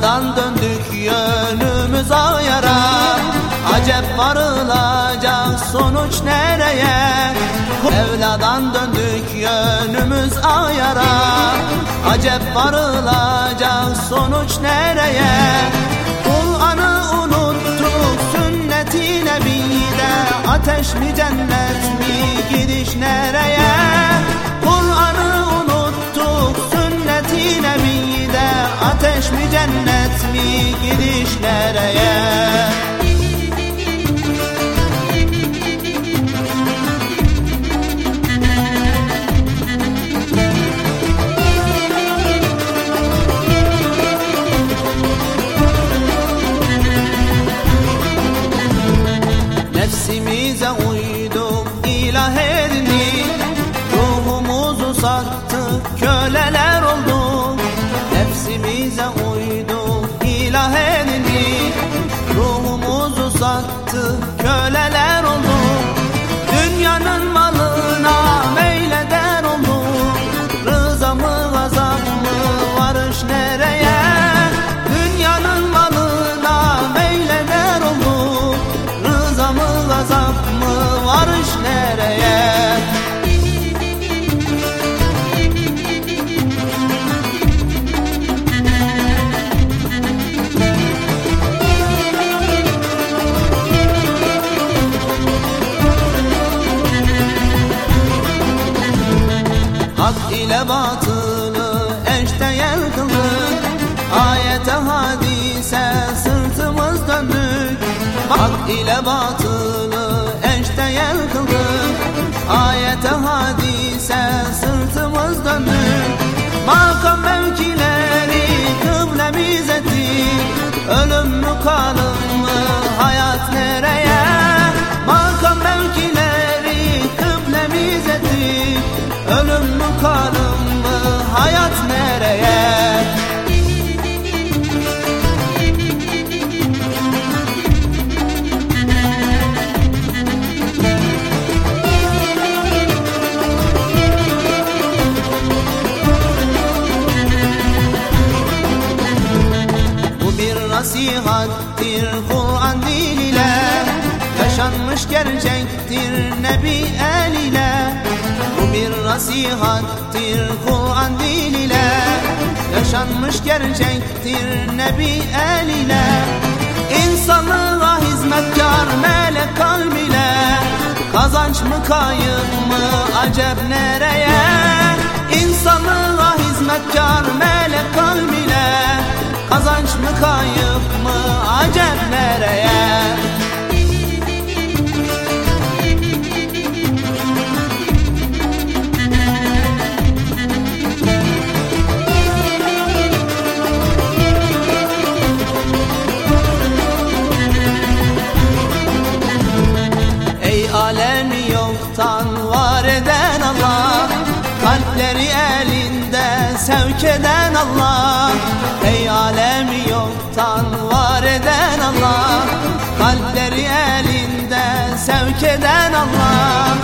Mevla'dan döndük yönümüz ayara Acep varılacak sonuç nereye? Mevla'dan döndük yönümüz ayara Acep varılacak sonuç nereye? Kur'an'ı unuttuk sünneti nebide Ateş mi cennet mi? Gidiş nereye Ateş mi cennet mi gidiş nereye? Hak ile batılı eşdeğer kıldık Ayete hadise sırtımız döndük Hak ile batılı nasihattir Kur'an diliyle. Yaşanmış gerçektir Nebi el ile Bu bir nasihattir Kur'an diliyle. Yaşanmış gerçektir Nebi el ile İnsanlığa hizmetkar melek kalb ile Kazanç mı kayıp mı acep nereye sevk eden Allah. Ey alemi yoktan var eden Allah. Kalpleri elinde sevk eden Allah